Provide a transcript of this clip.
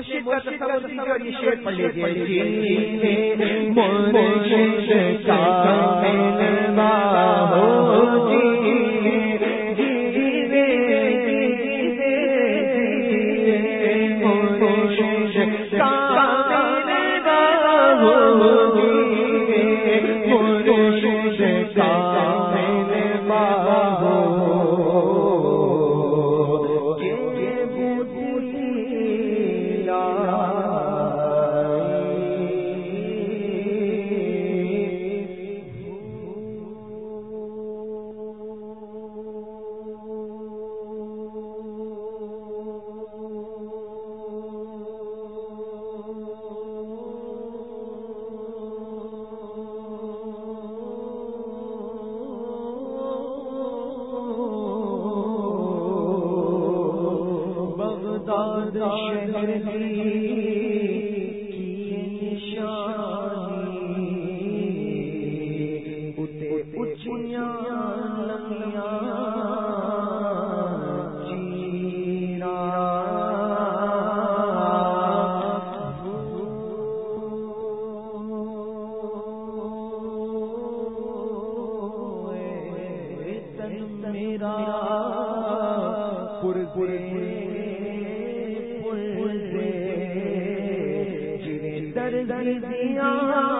مرشد کا تصور کر یہ شعر پڑھ لیجیے مرشد کا شہر نشانی میرا پور پور گردیاں